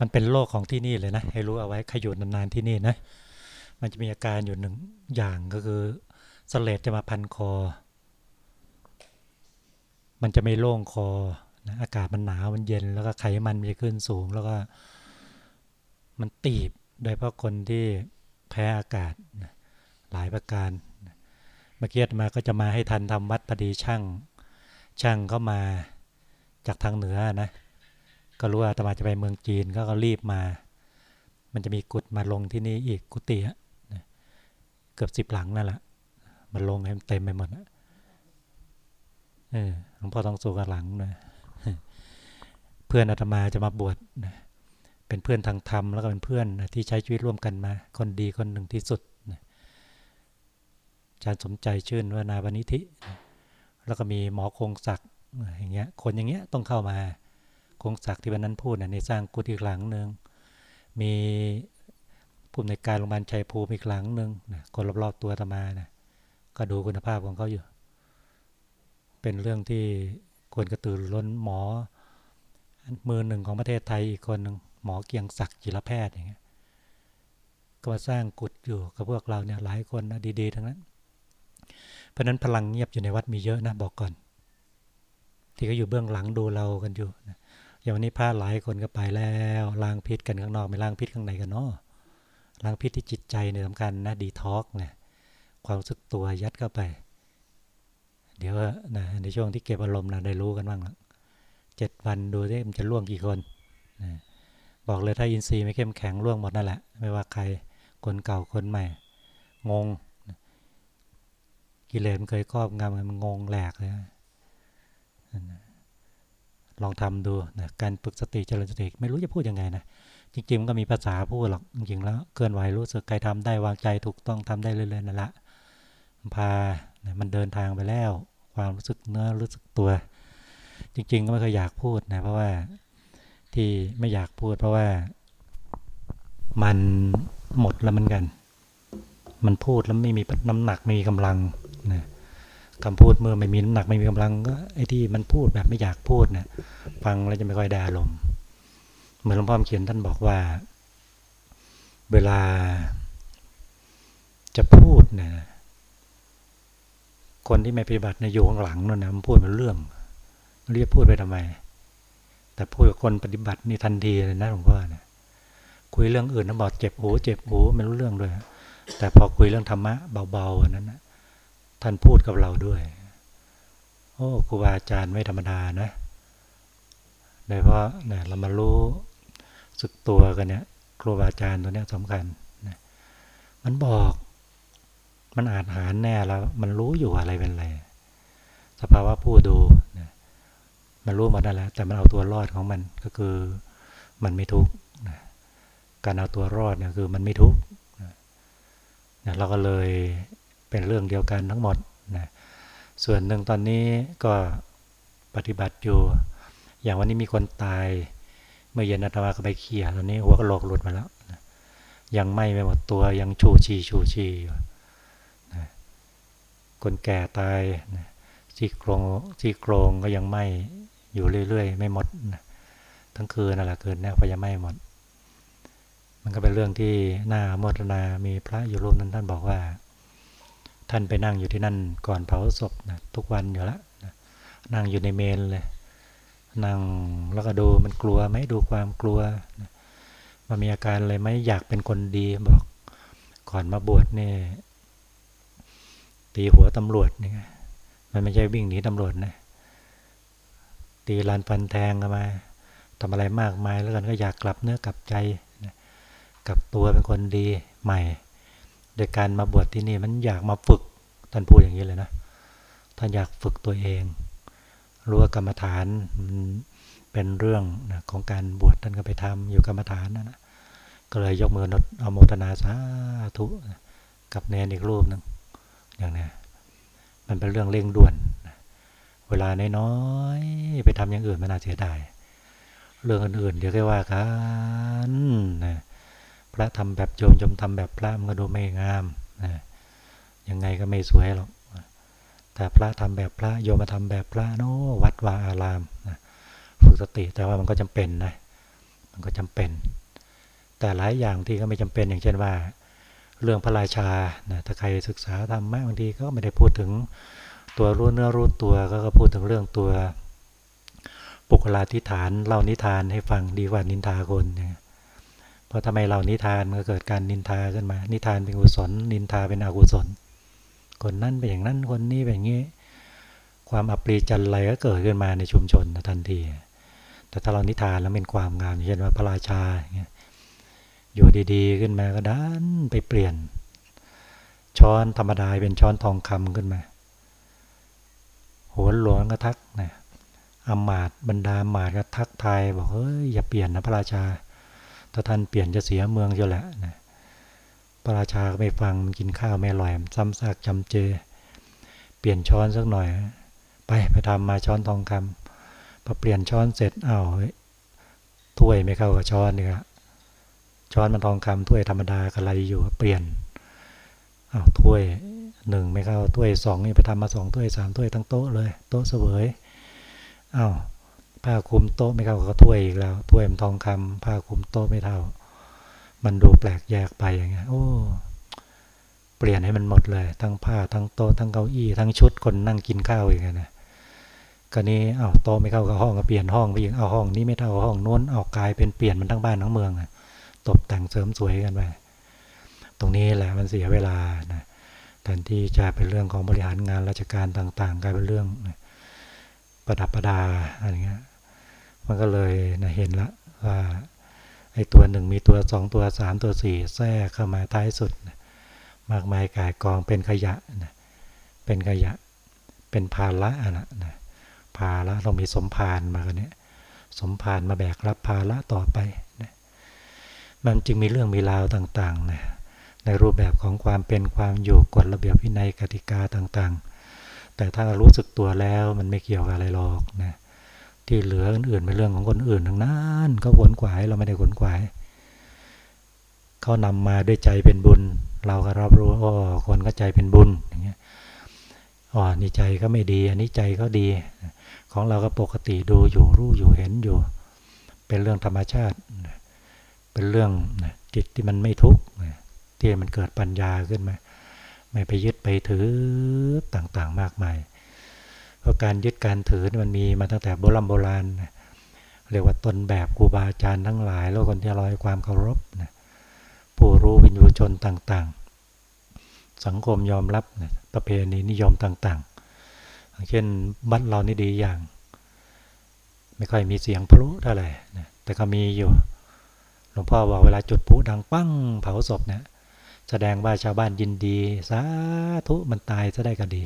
มันเป็นโรคของที่นี่เลยนะ ให้รู้เอาไว้ใครอยู่นานๆที่นี่นะ มันจะมีอาการอยู่หนึ่งอย่างก็คือสเลดจะมาพันคอ มันจะไม่โล่งคอนะอากาศมันหนาวมันเย็น แล้วก็ไขมันมันจะขึ้นสูง แล้วก็มันตีบ โดยเพราะคนที่แพ้อากาศหลายประการ เมื่อกี้มาก็จะมาให้ทันทำวัดพอดีช่าง ช่างก็มาจากทางเหนือนะ ก็รู้ว่าอาตมาจะไปเมืองจีนก็ก็รีบมา มันจะมีกุฏมาลงที่นี่อีกกุฏิเกือบสิบหลังนั่นแหละมันลงให้มันเต็มไปหมดเออหลวงพ่อต้องสู่กับหลังนะเพื่อนอาตมาจะมาบวชนะเป็นเพื่อนทางธรรมแล้วก็เป็นเพื่อนนะที่ใช้ชีวิตร่วมกันมา คนดีคนหนึ่งที่สุดนะอาจารย์สมใจชื่นวานาวนิธินะแล้วก็มีหมอคงศักดิ์อย่างเงี้ย คนอย่างเงี้ยต้องเข้ามา คงศักดิ์ที่วันนั้นพูดนะในสร้างกุฏิอีกหลังหนึ่งมีผู้ในการโรงพยาบาลชัยภูมิอีกหลังหนึ่งนะคนรอบๆตัวอาตมานะก็ดูคุณภาพของเขาอยู่ เป็นเรื่องที่ควรกระตือรือร้นหมอ มือหนึ่งของประเทศไทยอีกคนหนึ่งหมอเกียงศักดิ์จิรแพทย์อย่างเงี้ยก็มาสร้างกุฏอยู่กับพวกเราเนี่ยหลายคนนะดีๆทั้งนั้น เพราะนั้นพลังเงียบอยู่ในวัดมีเยอะนะบอกก่อน ที่เขาอยู่เบื้องหลังดูเรากันอยู่นะ อย่างวันนี้พระหลายคนก็ไปแล้วล้างพิษกันข้างนอกไม่ล้างพิษข้างในกันเนาะล้างพิษที่จิตใจเนี่ยสำคัญนะดีท็อกเนี่ยความรู้สึกตัวยัดเข้าไป เดี๋ยวนะในช่วงที่เก็บอารมณ์นะได้รู้กันบ้างละเจ็ดวันดูได้มันจะล่วงกี่คนนะบอกเลยถ้าอินทรีย์ไม่เข้มแข็งล่วงหมดนั่นแหละ ไม่ว่าใครคนเก่าคนใหม่ งง กิเลสมันเคยครอบงำมันงงแหลกเลยนะ ลองทำดูนะการฝึกสติเจริญสติไม่รู้จะพูดยังไงนะจริงๆมันก็มีภาษาพูดหรอกจริงๆแล้วเคลื่อนไหวรู้สึกใครทำได้วางใจถูกต้องทำได้เรื่อยๆนั่นแหละพานะมันเดินทางไปแล้ว ความรู้สึกเนื้อรู้สึกตัว จริง ๆ ก็ไม่เคยอยากพูดนะเพราะว่าที่ไม่อยากพูด เพราะว่ามันหมดแล้วเหมือนกัน มันพูดแล้วไม่มีน้ำหนักไม่มีกำลังนะ คำพูดเมื่อไม่มีน้ำหนักไม่มีกำลังก็ไอ้ที่มันพูดแบบไม่อยากพูดเนะี่ยฟังแล้วจะไม่ค่อยได้อารมณ์เหมือนหลวงพ่อเขียนท่านบอกว่า เวลาจะพูดเนี่ยคนที่ไม่ปฏิบัติในอยู่ข้างหลังนั่นนะมันพูดเป็นเรื่องเรียกพูดไปทำไม แต่พูดกับคนปฏิบัตินี่ทันทีเลยนะหลวงพ่อเนี่ยคุยเรื่องอื่นนะบอกเจ็บหูเจ็บหูไม่รู้เรื่องด้วยแต่พอคุยเรื่องธรรมะเบาๆนั้นนะ ท่านพูดกับเราด้วย โอ้ครูบาอาจารย์ไม่ธรรมดานะโดยเพราะเนี่ยเรามารู้สึกตัวกันเนี่ยครูบาอาจารย์ตัวเนี้ยสำคัญนะมันบอกมันอานหารแน่แล้ว มันรู้อยู่อะไรเป็นอะไรสภาวะผู้ดูนะมันรู้มาได้แล้ว แต่มันเอาตัวรอดของมันก็คือมันไม่ทุกข์นะการเอาตัวรอดเนี่ยคือมันไม่ทุกข์นะเราก็เลย เป็นเรื่องเดียวกันทั้งหมดนะส่วนหนึ่งตอนนี้ก็ปฏิบัติอยู่ อย่างวันนี้มีคนตาย เมื่อเย็นอาตมาก็ไปเขี่ยตอนนี้หัวกระโหลกหลุดมาแล้วนะยังไหม่ไม่หมดตัวยังชูชีชูชีอยู่นะคนแก่ตายนะซี่โครงซี่โครงก็ยังไหม่อยู่เรื่อยๆ ไม่หมดนะทั้งคืนนั่นแหละคืนนี้พยาไม่หมด มันก็เป็นเรื่องที่น่าโมทนามีพระอยู่รูปนั้นท่านบอกว่า ท่านไปนั่งอยู่ที่นั่นก่อนเผาศพนะทุกวันอยู่แล้วนะนั่งอยู่ในเมนเลย นั่งแล้วก็ดูมันกลัวไหมดูความกลัวนะมันมีอาการอะไรไหมอยากเป็นคนดีบอกก่อนมาบวชเนี่ยตีหัวตำรวจนี่มันไม่ใช่วิ่งหนีตำรวจนะตีลานฟันแทงกันมาทำอะไรมากมายแล้วกันก็อยากกลับเนื้อกลับใจนะกลับตัวเป็นคนดีใหม่ โดยการมาบวชที่นี่มันอยากมาฝึกท่านพูดอย่างนี้เลยนะท่านอยากฝึกตัวเอง รู้ว่ากรรมฐานเป็นเรื่องนะของการบวชท่านก็ไปทำอยู่กรรมฐานนะนะก็เลยยกมือนดเอาโมทนาสาธุกับแนนอีกรูปหนึ่งอย่างนี้มันเป็นเรื่องเร่งด่วน เวลาน้อยๆไปทำอย่างอื่นมันน่าเสียดายเรื่องอื่นๆเดี๋ยวค่ว่ากันนะ ระทำแบบโยมโยมทำแบบพระมันก็ดูไม่งามนะยังไงก็ไม่สวยหรอกแต่พระทำแบบพระโยมมาทำแบบพระโน้วัดวาอารามนะฝึกสติแต่ว่ามันก็จำเป็นนะมันก็จำเป็น แต่หลายอย่างที่ก็ไม่จำเป็นอย่างเช่นว่า เรื่องพระราชานะถ้าใครศึกษาธรรมะบางทีก็ไม่ได้พูดถึงตัวรู้เนื้อรู้ตัวก็ก็พูดถึงเรื่องตัวปุคลาธิฐานเล่านิทานให้ฟังดีกว่านินทาคนเนี่ย เพราะทำไมเล่านิทานมันก็เกิดการนินทาขึ้นมา นิทานเป็นกุศล นินทาเป็นอกุศล คนนั้นเป็นอย่างนั้นคนนี้เป็นอย่างนี้ ความอัปรีจันไรก็เกิดขึ้นมาในชุมชนทันที แต่ถ้าเรานิทานแล้วเป็นความงามเช่นว่าพระราชาอยู่ดีๆ ขึ้นมาก็ดันไปเปลี่ยน ช้อนธรรมดาเป็นช้อนทองคำขึ้นมาโหนหลวงก็ทักนะอมาตบรรดาหมาดก็ทักทายบอกเฮ้ยอย่าเปลี่ยนนะพระราชา ถ้าท่านเปลี่ยนจะเสียเมืองเชียวแหละนะพระราชาก็ไม่ฟังกินข้าวไม่อร่อยซ้ำซากจำเจ เปลี่ยนช้อนสักหน่อย ไปไปทำมาช้อนทองคำพอเปลี่ยนช้อนเสร็จอ้าวถ้วยไม่เข้ากับช้อนนี่ครับช้อนมันทองคำถ้วยธรรมดากะไรอยู่เปลี่ยนอ้าวถ้วยหนึ่งไม่เข้าถ้วยสองนี่ไปทำมาสองถ้วยสามถ้วยทั้งโต๊ะเลย โต๊ะเสวยอ้าว ผ้าคลุมโต๊ะไม่เข้ากับถ้วยอีกแล้วถ้วยมันทองคำผ้าคลุมโต๊ะไม่เท่า มันดูแปลกแยกไปอย่างเงี้ย โอ้เปลี่ยนให้มันหมดเลย ทั้งผ้าทั้งโต๊ะทั้งเก้าอี้ทั้งชุดคนนั่งกินข้าวอย่างเงี้ยนะก็นี้อ้าวโต๊ะไม่เข้ากับห้องก็เปลี่ยนห้องไปอีกเอาห้องนี้ไม่เท่าห้องโน้นเอากลายเป็นเปลี่ยนมันทั้งบ้านทั้งเมืองตกแต่งเสริมสวยกันไปตรงนี้แหละมันเสียเวลานะแทนที่จะเป็นเรื่องของบริหารงานราชการต่างๆ กลายเป็นเรื่องประดับประดาอะไรเงี้ย มันก็เลยนะเห็นละว่าไอ้ตัวหนึ่งมีตัวสองตัวสามตัวสี่แทรกเข้ามาท้ายสุดนะมากมายกายกองเป็นขยะนะเป็นขยะเป็นภาระนะนะภาระเรามีสมภารมากันเนี้ยสมภารมาแบกรับภาระต่อไปนะมันจึงมีเรื่องมีราวต่างๆนะในรูปแบบของความเป็นความอยู่กฎระเบียบวินัยกติกาต่างๆ แต่ถ้ารู้สึกตัวแล้วมันไม่เกี่ยวกับอะไรหรอกนะ ที่เหลืออื่นๆเป็นเรื่องของคนอื่นทั้งนั้นเขาขนขวายเราไม่ได้ขนขวายเขานำมาด้วยใจเป็นบุญ เราก็รับรู้อ๋อคนก็ใจเป็นบุญอย่างเงี้ยอ๋อนี่ใจก็ไม่ดี อันนี้ใจก็ดี ของเราก็ปกติดูอยู่รู้อยู่เห็นอยู่ เป็นเรื่องธรรมชาติ เป็นเรื่องจิตที่มันไม่ทุกข์ที่มันเกิดปัญญาขึ้นมาไม่ไปยึดไปถือต่างๆมากมาย เพราะการยึดการถือมันมีมาตั้งแต่โบราณโบราณเรียกว่าตนแบบครูบาอาจารย์ทั้งหลาย แล้วคนที่ร้อยความเคารพนะผู้รู้วิญญูชนต่างๆ สังคมยอมรับนะประเพณีนิยมต่างๆ เช่นบัดเรานี่ดีอย่าง ไม่ค่อยมีเสียงพลุเท่าไหร่นะแต่ก็มีอยู่หลวงพ่อบอกเวลาจุดพลุดังปั้งเผาศพนะแสดงว่าชาวบ้านยินดี สาธุมันตายซะได้ก็ดี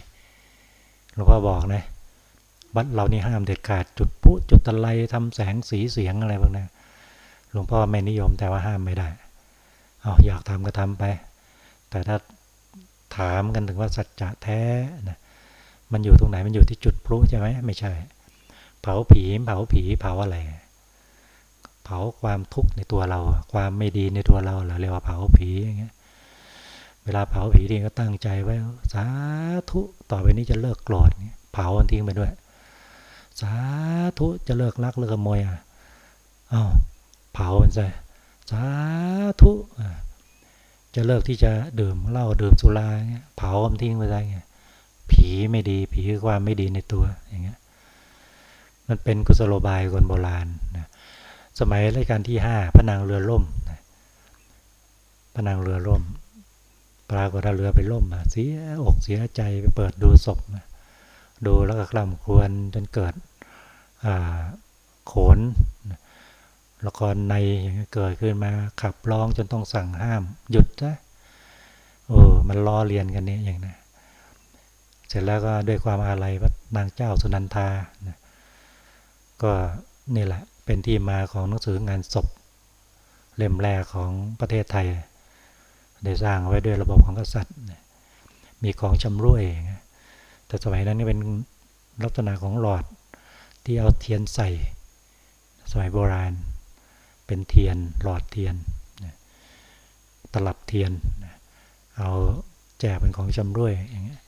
หลวงพ่อบอกนะวัดเรานี่ห้ามเด็ดขาดจุดพุจุดตะไลทำแสงสีเสียงอะไรพวกนี้หลวงพ่อไม่นิยมแต่ว่าห้ามไม่ได้เอาอยากทำก็ทำไป แต่ถ้าถามกันถึงว่าสัจจะแท้นะมันอยู่ตรงไหนมันอยู่ที่จุดพลุใช่ไหมไม่ใช่ เผาผีเผาผีเผาอะไร เผาความทุกข์ในตัวเรา ความไม่ดีในตัวเราเราเรียกว่าเผาผีอย่างเงี้ย เวลาเผาผีทีก็ตั้งใจไว้สาธุต่อไปนี้จะเลิกโกรธเผาทิ้งไปด้วย สาธุจะเลิกรักเลิกขโมยอะอ้าวเผามันใส่สาธุจะเลิกที่จะดื่มเหล้าดื่มสุราเงี้ยเผามันทิ้งไปได้ไงผีไม่ดีผีคือความไม่ดีในตัวอย่างเงี้ยมันเป็นกุศโลบายคนโบราณนะสมัยรัชกาลที่ห้าพระนางเรือล่มพระนางเรือล่ม ปรากฏเรือไปล่มเสียอกเสียใจไปเปิดดูศพดูแล้วก็คล่ำครวญจนเกิดโขน ละครในอย่างเกิดขึ้นมาขับร้องจนต้องสั่งห้าม หยุดซะโอ้มันล้อเลียนกันเนี้อย่างนะเสร็จแล้วก็ด้วยความอาลัยพระนางเจ้าสุนันทานะก็นี่แหละเป็นที่มาของหนังสืองานศพ เล่มแรกของประเทศไทย ได้สร้างไว้ด้วยระบบของกษัตริย์ มีของชำร่วยแต่สมัยนั้นเป็นลักษณะของหลอดที่เอาเทียนใส่ สมัยโบราณ เป็นเทียนหลอดเทียน ตลับเทียน เอาแจกเป็นของชำร่วยอย่างเงี้ย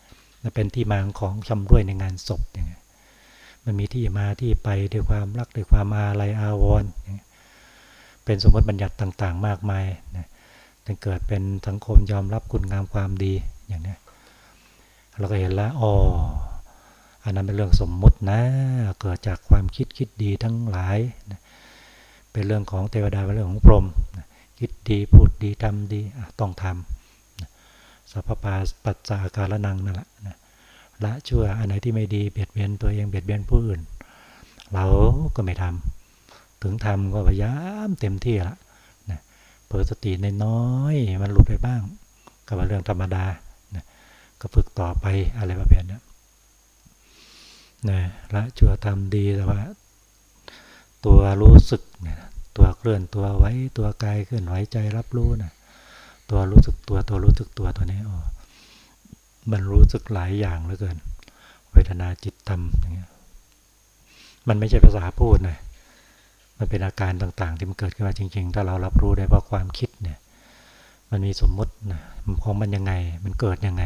เป็นที่มาของชำร่วยในงานศพอย่างเงี้ยมันมีที่มาที่ไปด้วยความรักด้วยความอาลัยอาวรณ์เป็นสมมติบัญญัติต่าง ๆ มากมายนะ จนเกิดเป็นสังคมยอมรับคุณงามความดีอย่างนี้เราก็เห็นแล้วอ๋ออันนั้นเป็นเรื่องสมมุตินะ เกิดจากความคิดคิดดีทั้งหลายนะเป็นเรื่องของเทวดาเป็นเรื่องของพรหมนะคิดดีพูดดีทำดีต้องทำนะสัพพปาปัจจากาลนังนั่นแหละนะละชั่วอันไหนที่ไม่ดีเบียดเบียนตัวเองเบียดเบียนผู้อื่น เราก็ไม่ทำถึงทำก็พยายามเต็มที่ละ เปิดสติในน้อยมันหลุดไปบ้าง ก็เป็นเรื่องธรรมดานะก็ฝึกต่อไปอะไรประเภทนี้นะละชั่วทำดีแต่ว่า ตัวรู้สึกนะตัวเคลื่อนตัวไว้ตัวกายเคลื่อนไหวใจรับรู้นะตัวรู้สึกตัวตัวรู้สึกตัวตัวนี้ออมันรู้สึกหลายอย่างเหลือเกิน เวทนาจิตธรรมอย่างเงี้ยมันไม่ใช่ภาษาพูดนะ มันเป็นอาการต่างๆ ที่มันเกิดขึ้นมาจริง ๆ ถ้าเรารับรู้ได้เพราะความคิดเนี่ย มันมีสมมตินะของมันยังไง มันเกิดยังไง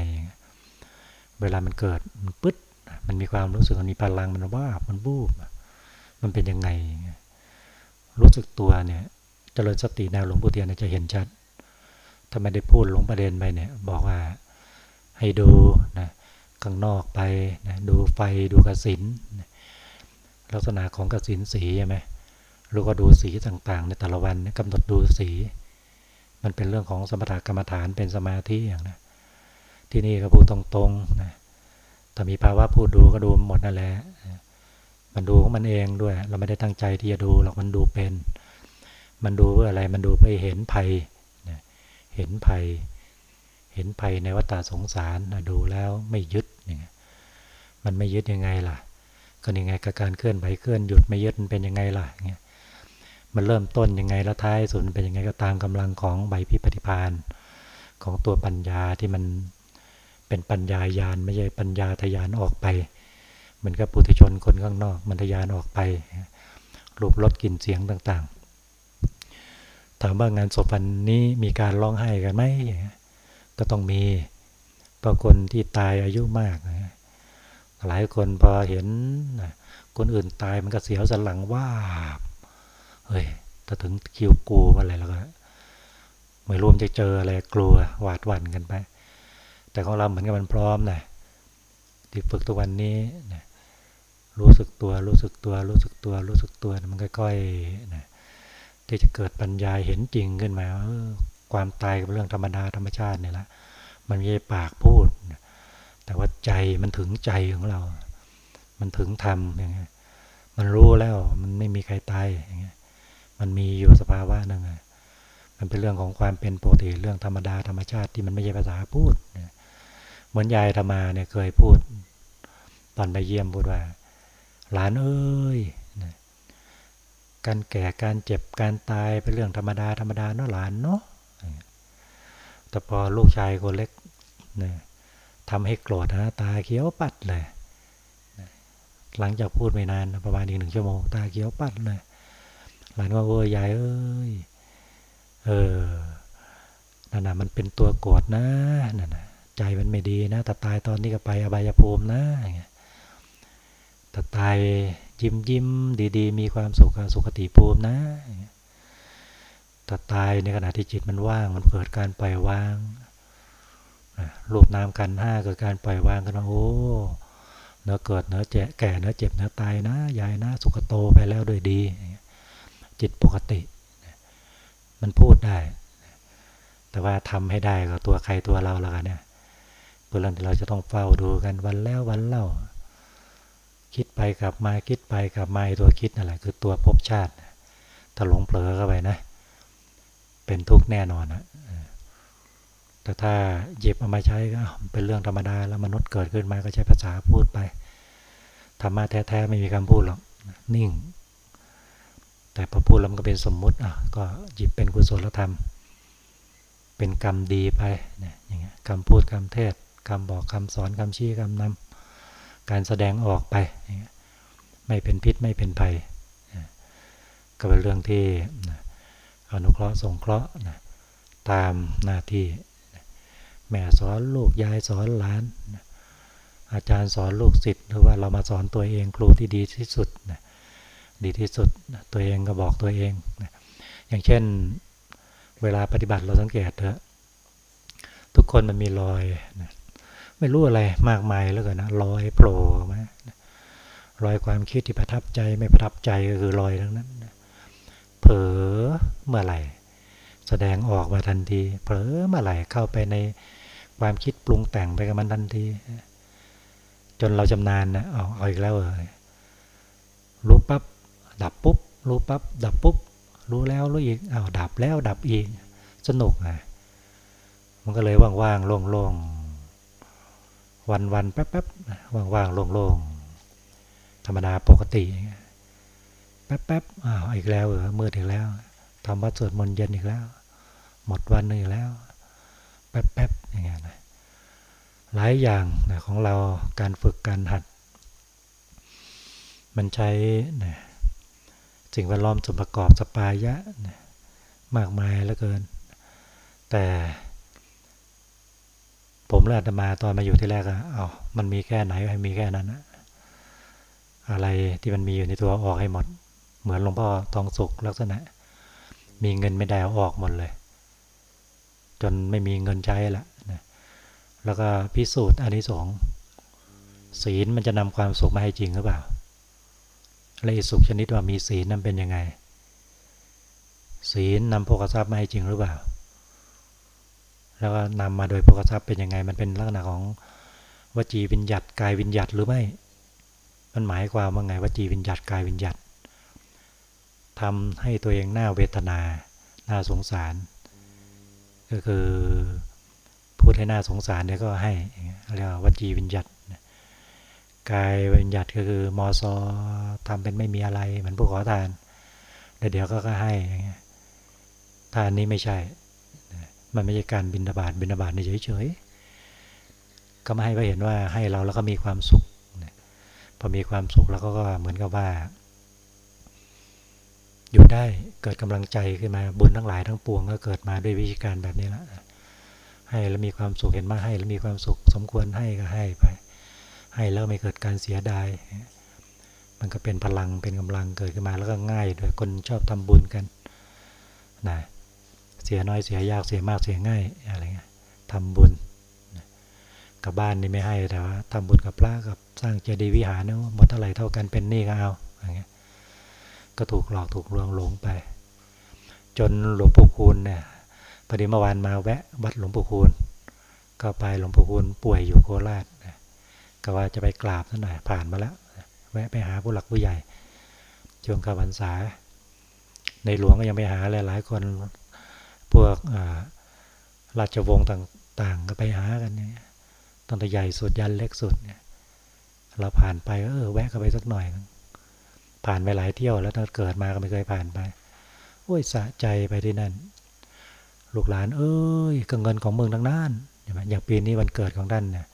เวลามันเกิดมันปึ๊ดมันมีความรู้สึกมันมีพลังมันว่ามันบูบมันเป็นยังไง รู้สึกตัวเนี่ยเจริญสติแนวหลวงปู่เทียนจะเห็นชัดถ้าไม่ได้พูดหลงประเด็นไปเนี่ย บอกว่าให้ดูนะข้างนอกไปนะดูไฟดูกระสินลักษณะของกระสินสีใช่ไหม รู้ก็ดูสีต่างๆ ในแต่ละวันกำหนดดูสี มันเป็นเรื่องของสมถกรรมฐานเป็นสมาธิอย่างนะที่นี่ก็พูดตรงๆนะถ้ามีภาวะพูดดูก็ดูหมดนั่นแหละมันดูของมันเองด้วย เราไม่ได้ตั้งใจที่จะดูหรอกมันดูเป็น มันดูเพื่ออะไรมันดูเพื่อเห็นภัยเห็นภัย เห็นภัยในวัฏสงสารนะดูแล้วไม่ยึดอย่างเงี้ยมันไม่ยึดยังไงล่ะ ก็ยังไงกับการเคลื่อนไหวเคลื่อนหยุดไม่ยึดมันเป็นยังไงล่ะเงี้ย มันเริ่มต้นยังไงแล้วท้ายสุดเป็นยังไงก็ตามกำลังของใบพิปฏิพานของตัวปัญญาที่มันเป็นปัญญายานไม่ใช่ปัญญาทยานออกไปเหมือนกับปุถุชนคนข้างนอก มันทยานออกไปรูปรสกลิ่นเสียงต่างๆ ถามว่างานศพวันนี้มีการร้องไห้กันไหมก็ต้องมีเพราะคนที่ตายอายุมาก หลายคนพอเห็นคนอื่นตายมันก็เสียวสันหลังว่า เฮ้ยถ้าถึงคิวกูอะไรแล้วก็ไม่รวมจะเจออะไรกลัวหวาดหวั่นกันไป แต่ของเราเหมือนกับมันพร้อมนะที่ฝึกตัววันนี้นะรู้สึกตัวรู้สึกตัวรู้สึกตัวรู้สึกตัวมันค่อยๆนะที่จะเกิดปัญญาเห็นจริงขึ้นมาความตายเป็นเรื่องธรรมดาธรรมชาติเนี่ยละมันไม่ใช่ปากพูด แต่ว่าใจมันถึงใจของเรา มันถึงธรรมอย่างเงี้ยมันรู้แล้วมันไม่มีใครตายอย่างเงี้ย มันมีอยู่สภาวะหนึ่งมันเป็นเรื่องของความเป็นปกติเรื่องธรรมดาธรรมชาติที่มันไม่ใช่ภาษาพูดเหมือนยายธรรมาเนี่ยเคยพูด ตอนไปเยี่ยมพูดว่า หลานเอ้ยการแก่การเจ็บการตายเป็นเรื่องธรรมดาธรรมดาเนาะหลานเนาะแต่พอลูกชายคนเล็กนี่ยทำให้โกรธนะตาเขียวปัดเลย หลังจากพูดไม่นานประมาณอีกหนึ่งชั่วโมงตาเขียวปัดเลย หลานว่าเอ้ยยายเอ้ยเออนั่นน่ะมันเป็นตัวโกรธนะนั่นน่ะใจมันไม่ดีนะแต่ตายตอนนี้ก็ไปอบายภูมินะอย่างเงี้ยแต่ตายยิ้มยิ้มดีๆ มีความสุขสุขติภูมินะอย่างเงี้ยถ้าตายในขณะที่จิตมันว่าง มันเกิดการปล่อยวางรูปนามกันห้าเกิดการปล่อยวางกันว่าโอ้เนื้อเกิดเนื้อเจ็แก่เนื้อเจ็บเนื้อตายนะยายนะ สุขโตไปแล้วโดยดี จิตปกติ มันพูดได้ แต่ว่าทำให้ได้ก็ตัวใครตัวเราละกันเนี่ยตัวเรื่องเราจะต้องเฝ้าดูกันวันแล้ววันเล่า คิดไปกลับมาคิดไปกลับมาตัวคิดนั่นแหละคือตัวภพชาติถ้าหลงเผลอเข้าไปนะ เป็นทุกข์แน่นอนนะแต่ถ้าหยิบเอามาใช้ก็เป็นเรื่องธรรมดาแล้วมนุษย์เกิดขึ้นมาก็ใช้ภาษาพูดไปธรรมะแท้ๆไม่มีคำพูดหรอกนิ่ง แต่พอพูดแล้วมันก็เป็นสมมุติอะก็หยิบเป็นกุศลธรรม เป็นกรรมดีไปเนี่ยอย่างเงี้ยคำพูดคำเทศคำบอกคำสอนคำชี้คำนำการแสดงออกไปอย่างเงี้ยไม่เป็นพิษไม่เป็นภัยก็เป็นเรื่องที่อนุเคราะห์สงเคราะห์นะตามหน้าที่แม่สอนลูกยายสอนหลานนะอาจารย์สอนลูกศิษย์หรือว่าเรามาสอนตัวเองครูที่ดีที่สุดนะ ดีที่สุดตัวเองก็บอกตัวเองอย่างเช่นเวลาปฏิบัติเราสังเกตเถอะทุกคนมันมีรอยนะไม่รู้อะไรมากมายแล้วกันนะรอยโผล่มารอยความคิดที่ประทับใจไม่ประทับใจก็คือรอยทั้งนั้นเผลอเมื่อไหร่ แสดงออกมาทันทีเผลอเมื่อไหร่เข้าไปในความคิดปรุงแต่งไปกับมันทันทีจนเราจำนานนะเอาเอาอีกแล้วเลยรู้ปั๊บ ดับปุ๊บรู้ปั๊บดับปุ๊บรู้แล้วรู้อีกเอาดับแล้วดับอีกสนุกนะมันก็เลยว่างๆโล่งๆวันๆแป๊บๆว่างๆโล่งๆธรรมดาปกติแป๊บๆอ้าวอีกแล้วเหรอมืดอีกแล้วทำวัดสวดมนต์เย็นอีกแล้ว หมดวันนึงอีกแล้ว แป๊บๆอย่างเงี้ยนะหลายอย่างนะของเราการฝึกการหัด มันใช้นะ สิ่งแวดล้อมส่วนประกอบสปายะนะมากมายเหลือเกิน แต่ ผมและอาตมาตอนมาอยู่ที่แรกอะเอามันมีแค่ไหนให้มีแค่นั้นนะอะไรที่มันมีอยู่ในตัวออกให้หมด เหมือนหลวงพ่อทองสุขลักษณะ มีเงินไม่ได้เอาออกหมดเลย จนไม่มีเงินใช้ละนะแล้วก็พิสูจน์อันที่สองศีลมันจะนำความสุขมาให้จริงหรือเปล่า และสุขชนิดว่ามีศีลนั้นเป็นยังไง ศีลนำโภคทรัพย์มาให้จริงหรือเปล่า แล้วก็นำมาโดยโภคทรัพย์เป็นยังไง มันเป็นลักษณะของวจีวิญญัตกายวิญญัตหรือไม่ มันหมายความว่าไงวจีวิญญัตกายวิญญัตทำให้ตัวเองหน้าเวทนา หน้าสงสาร ก็คือพูดให้หน้าสงสารเนี่ยก็ให้เรียกว่าวจีวิญญัต กายวิญญัตก็คือมอซอทำเป็นไม่มีอะไรเหมือนผู้ขอทานแล้วเดี๋ยวก็ก็ให้ทานนี้ไม่ใช่ มันไม่ใช่การบินบาตบินบาตเฉยๆก็มาให้เราเห็นว่าให้เราแล้วก็มีความสุขพอมีความสุขแล้วก็เหมือนกับว่า อยู่ได้เกิดกำลังใจขึ้นมาบุญทั้งหลายทั้งปวงก็เกิดมาด้วยวิธีการแบบนี้ละให้แล้วมีความสุขเห็นมาให้แล้วมีความสุข สมควรให้ก็ให้ไป ให้แล้วไม่เกิดการเสียดาย มันก็เป็นพลังเป็นกำลังเกิดขึ้นมาแล้วก็ง่ายด้วยคนชอบทำบุญกันนะเสียน้อยเสียยากเสียมากเสียง่ายอะไรเงี้ยทำบุญกับบ้านนี่ไม่ให้แต่ว่าทำบุญกับพระกับสร้างเจดีย์วิหารเนี่ยหมดเท่าไหร่เท่ากันเป็นหนี้ก็เอาอย่างเงี้ยก็ถูกหลอกถูกลวงหลงไป จนหลวงปู่คูณเนี่ยพอดีเมื่อวานมาแวะวัดหลวงปู่คูณก็ไปหลวงปู่คูณป่วยอยู่โคราช ก็ว่าจะไปกราบสักหน่อยผ่านมาแล้วแวะไปหาผู้หลักผู้ใหญ่ช่วงกาวันษา ในหลวงก็ยังไปหาหลายๆคนพวกราชวงศ์ต่าง ๆ ก็ไปหากันเนี่ยตั้งแต่ใหญ่สุดยันเล็กสุดเนี่ย เราผ่านไปเออแวะกันไปสักหน่อย ผ่านไปหลายเที่ยวแล้วถ้าเกิดมาก็ไม่เคยผ่านไปโอ้ยสะใจไปที่นั่น ลูกหลาน เอ้ยก็เงินของเมืองทั้งนั้นอย่างปีนี้วันเกิดของท่านเนี่ย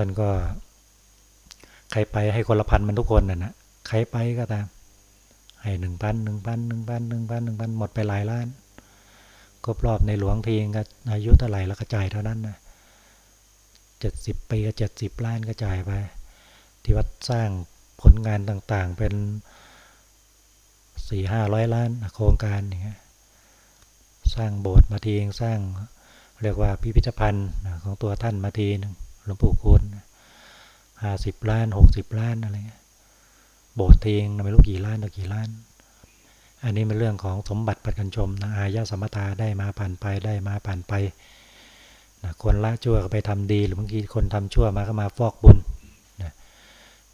ท่านก็ใครไปให้คนละพันมันทุกคนน่ะนะใครไปก็ตาม ให้หนึ่งพันหนึ่งพันหนึ่งพันหนึ่งพันหนึ่งพันหมดไปหลายล้านครบรอบในหลวงทีก็อายุเท่าไหร่แล้วก็จ่ายเท่านั้นนะเจ็ดสิบปีก็เจ็ดสิบล้านก็จ่ายไป ที่วัดสร้างผลงานต่างๆเป็นสี่ห้าร้อยล้านโครงการอย่างเงี้ยสร้างโบสถ์มาทีเองสร้างเรียกว่าพิพิธภัณฑ์ของตัวท่านมาทีหนึ่ง หลวงปู่คูณห้าสิบล้านหกสิบล้านอะไรเงี้ยโบสถ์ทีเองไม่รู้กี่ล้านต่อกี่ล้าน อันนี้เป็นเรื่องของสมบัติปัจกันชมนะอายาสมตาได้มาผ่านไปได้มาผ่านไปนะคนละชั่วก็ไปทำดี หรือบางทีคนทำชั่วมาก็มาฟอกบุญนะ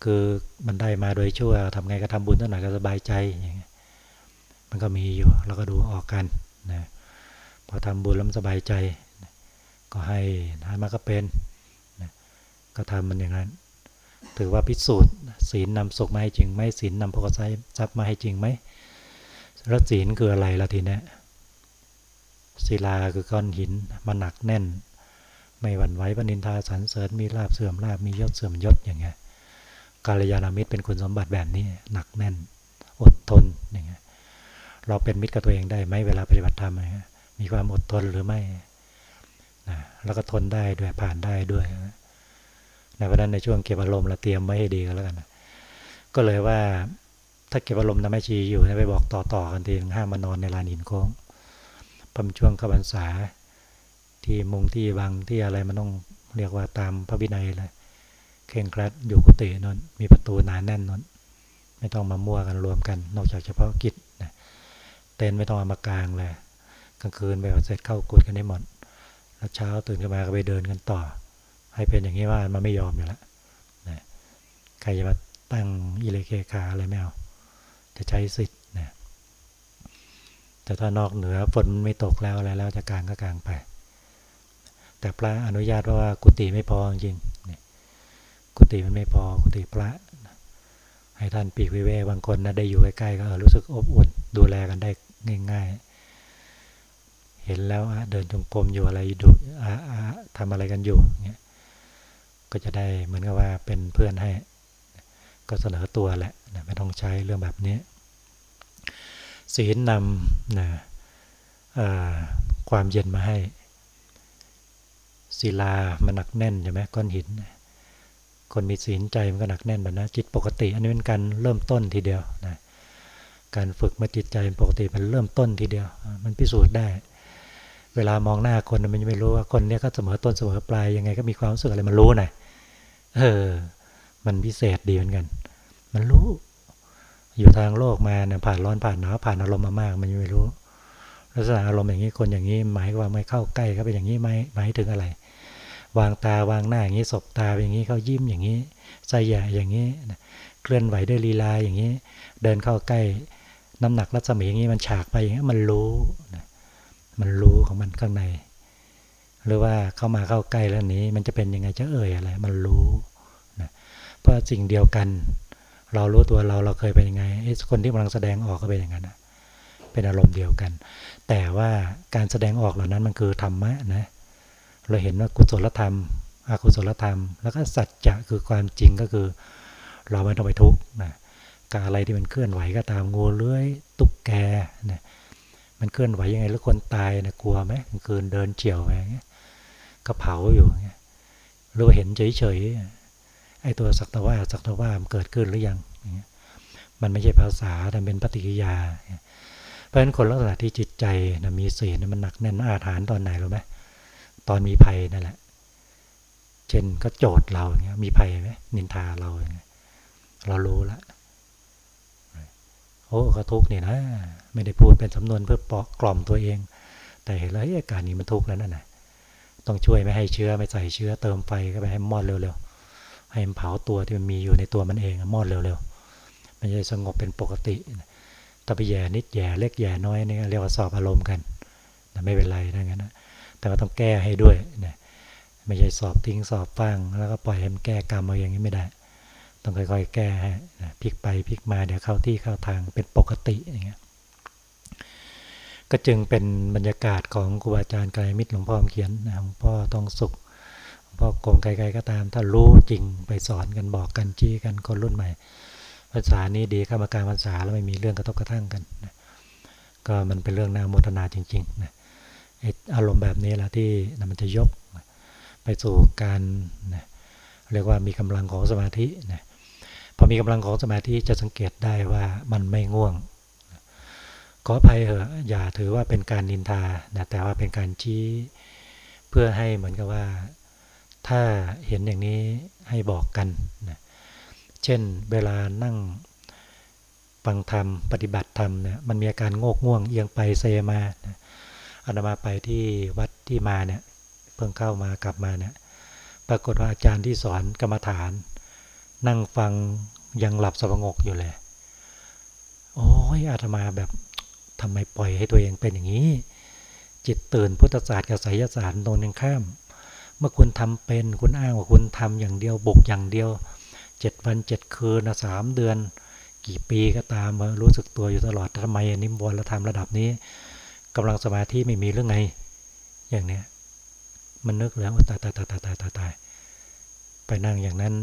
คือมันได้มาโดยชั่วทำไงก็ทำบุญตั้งหน่ก็สบายใจอย่างเงี้ยมันก็มีอยู่เราก็ดูออกกันนะพอทำบุญแล้วมันสบายใจ ก็ให้นมาก็เป็น ก็ทำมันอย่างนั้น ถือว่าพิสูจน์ศีลนำสุขมาให้จริงไหมศีลนำโภคทรัพย์มาให้จริงไหมแล้วศีลคืออะไรล่ะทีนี้ศิลาคือก้อนหินมันหนักแน่น ไม่หวั่นไหวปณินทาสันเสริญมีลาบเสื่อมลาบมียศเสื่อมยศอย่างเงี้ยกาลยานามิตรเป็นคุณสมบัติแบบนี้หนักแน่น อดทนอย่างเงี้ยเราเป็นมิตรกับตัวเองได้ไหมเวลาปฏิบัติธรรมมีความอดทนหรือไม่นะแล้วก็ทนได้ด้วยผ่านได้ด้วย ในวันนั้นในช่วงเก็บอารมณ์เราเตรียมไว้ให้ดีกันแล้วกันก็เลยว่าถ้าเก็บอารมณ์ทำให้ชีอยู่ไปบอกต่อๆกันทีห้ามมานอนในลานหินโค้งพมช่วงขบันษาที่มุงที่บางที่อะไรมันต้องเรียกว่าตามพระวินัยเลยเข่งครัดอยู่กุฏินนมีประตูหนาแน่นนนไม่ต้องมามั่วกันรวมกัน นอกจากเฉพาะกิจนะเต็นไม่ต้องเอามากลางเลยกลางคืนไปเสร็จเข้ากุฏกันได้หมดแล้วเช้าตื่นขึ้นมาก็ไปเดินกันต่อ ให้เป็นอย่างนี้ว่ามันไม่ยอมอยู่แล้วนะใครจะมาตั้งอิเลเคคาอะไรไม่เอาจะใช้สิทธิ์นะแต่ถ้านอกเหนือฝนไม่ตกแล้วอะไรแล้วจะกลางก็กลางไป แต่พระอนุญาตเพราะว่ากุฏิไม่พอจริงกุฏิมันไม่พอกุฏิพระให้ท่านปีกวิเวกบางคนนะได้อยู่ใกล้ๆก็รู้สึกอบอุ่น ดูแลกันได้ง่าย ๆเห็นแล้วเดินจงกรมอยู่อะไรดูทำอะไรกันอยู่เงี้ย ก็จะได้เหมือนกับว่าเป็นเพื่อนให้ ก็เสนอตัวแหละไม่ต้องใช้เรื่องแบบนี้ศีลนำนะความเย็นมาให้ ศิลามันหนักแน่นใช่ไหมก้อนหิน คนมีศีลใจมันก็หนักแน่นแบบนะจิตปกติ อันนี้เป็นการเริ่มต้นทีเดียวนะการฝึกมาจิตใจปกติมันเริ่มต้นทีเดียว มันพิสูจน์ได้ เวลา มองหน้าคนมันไม่รู้ว่าคนนี้ก็เสมอต้นเสมอปลายยังไงก็มีความรู้สึกอะไรมันรู้นะ เออ มันพิเศษดีเหมือนกัน มันรู้ อยู่ทางโลกมาเนี่ยผ่านร้อนผ่านหนาวผ่านอารมณ์มามาก มันยังไม่รู้ ลักษณะอารมณ์อย่างนี้คนอย่างนี้หมายว่าไม่เข้าใกล้เขาเป็นอย่างนี้ไหมหมายถึงอะไร วางตาวางหน้าอย่างนี้ศบตาอย่างนี้เขายิ้มอย่างนี้ใส่ยาอย่างนี้เคลื่อนไหวด้วยลีลาอย่างนี้ เดินเข้าใกล้น้ำหนักรัศมีอย่างนี้มันฉากไปอย่างนี้มันรู้มันรู้ของมันข้างใน หรือว่าเข้ามาเข้าใกล้แล้วนี้ มันจะเป็นยังไงจะเอ่ยอะไร มันรู้เพราะสิ่งเดียวกัน เรารู้ตัวเราเราเคยเป็นยังไงคนที่กำลังแสดงออกก็เป็นอย่างนั้นนะเป็นอารมณ์เดียวกัน แต่ว่าการแสดงออกเหล่านั้นมันคือธรรมะนะเราเห็นว่ากุศลธรรมอกุศลธรรม แล้วก็สัจจะคือความจริงก็คือ เราไม่ต้องไปทุกข์นะกับอะไรที่มันเคลื่อนไหวก็ตามงูเลื้อยตุ๊กแกนะมันเคลื่อนไหวยังไงแล้วคนตายนะกลัวไหมกลางคืนเดินเฉียวอะไรเงี้ย ก็เผาอยู่หรือเห็นเฉยๆไอ้ตัวสักตว่าสักตว่ามันเกิดขึ้นหรือยังมันไม่ใช่ภาษาแต่เป็นปฏิกิยา เพราะฉะนั้นคนลักษณะที่จิตใจนะมีศีลมันหนักแน่นอาถรรพ์ตอนไหนรู้ไหมตอนมีภัยนั่นแหละ เช่นก็โจทย์เราอย่างเงี้ยมีภัยไหมนินทาเราอย่างเงี้ยเรารู้ละโอ้เขาทุกข์นี่ยนะ ไม่ได้พูดเป็นสำนวนเพื่อปอกกล่อมตัวเอง แต่เห็นแล้วอาการนี้มันทุกข์แล้วนั่นนะ ต้องช่วยไม่ให้เชื้อไม่ใส่เชื้อเติมไฟก็ไปให้มอดเร็วๆ ให้มันเผาตัวที่มันมีอยู่ในตัวมันเองมอดเร็วๆ มันจะสงบเป็นปกติถ้าไปแย่นิดแย่เล็กแย่น้อยนี่เรียกว่าสอบอารมณ์กันนะไม่เป็นไรทั้งนั้นนะแต่ว่าต้องแก้ให้ด้วยนะไม่ใช่สอบทิ้งสอบฟังแล้วก็ปล่อยให้มันแก้กรรมเอาอย่างนี้ไม่ได้ ต้องค่อยๆ แก้ให้พลิกไปพลิกมาเดี๋ยวเข้าที่เข้าทางเป็นปกติอย่างเงี้ย ก็จึงเป็นบรรยากาศของครูบาอาจารย์ไกายมิตรหลวงพ่อเขียนหลวงพ่อต้องสุขพ่อกรมไกลๆก็ตาม ถ้ารู้จริงไปสอนกันบอกกันจี้กันคนรุ่นใหม่ภาษานี้ดีข้ามาการภาษาแล้วไม่มีเรื่องกระทบกระทั่งกันนะก็มันเป็นเรื่องน่าโมทนาจริงๆนะอารมณ์แบบนี้แหละที่มันจะยกไปสู่การนะเรียกว่ามีกำลังของสมาธินะพอมีกำลังของสมาธิจะสังเกตได้ว่ามันไม่ง่วง ขออภัยเหอะอย่าถือว่าเป็นการนินทานะแต่ว่าเป็นการชี้เพื่อให้เหมือนกับว่า ถ้าเห็นอย่างนี้ให้บอกกันนะเช่นเวลานั่งฟังธรรมปฏิบัติธรรมเนี่ยมันมีอาการโงกง่วงเอียงไปเซมานะอานมาไปที่วัดที่มาเนี่ยเพิ่งเข้ามากลับมาเนี่ยปรากฏว่าอาจารย์ที่สอนกรรมฐาน นั่งฟังยังหลับสงบอยู่เลย โอ้ยอาตมาแบบ ทำไมปล่อยให้ตัวเองเป็นอย่างนี้ จิตตื่นพุทธศาสตร์กับไสยศาสตร์โดนยังข้าม เมื่อคุณทำเป็นคุณอ้างว่าคุณทำอย่างเดียวบุกอย่างเดียวเจ็ดวันเจ็ดคืนนะสามเดือน กี่ปีก็ตามมารู้สึกตัวอยู่ตลอดทำไมนิมวรธรรมระดับนี้กำลังสมาธิไม่มีเรื่องไง อย่างเนี้ยมันนึกแล้วตายตายตายตายตายตายตายไปนั่งอย่างนั้น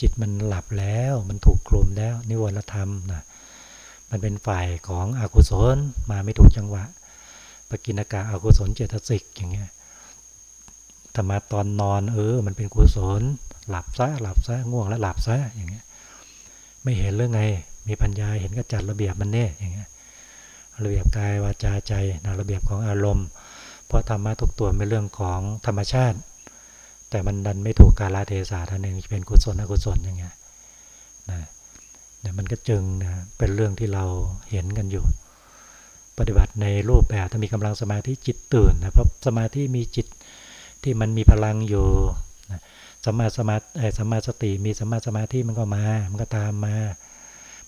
จิตมันหลับแล้วมันถูกคลุมแล้ว นิวรธรรมนะ มันเป็นฝ่ายของอกุศลมาไม่ถูกจังหวะ ปกินากาอากุศลเจตสิกอย่างเงี้ยแต่มาตอนนอนเออ มันเป็นกุศล หลับซะหลับซะง่วงแล้วหลับซะอย่างเงี้ย ไม่เห็นเรื่องไง มีปัญญาเห็นก็จัดระเบียบมันเนี่ยอย่างเงี้ยระเบียบกายวาจาใจนะระเบียบของอารมณ์ เพราะธรรมะทุกตัวเป็นเรื่องของธรรมชาติ แต่มันดันไม่ถูกกาลเทศะท่านเองเป็นกุศลอกุศลอย่างเงี้ยนะ นี่ยมันก็จึงนะเป็นเรื่องที่เราเห็นกันอยู่ ปฏิบัติในรูปแบบถ้ามีกำลังสมาธิจิตตื่นนะเพราะสมาธิมีจิตที่มันมีพลังอยู่นะสมาสมาสมาสติมีสมาสมาธิมันก็มา มันก็ตามมา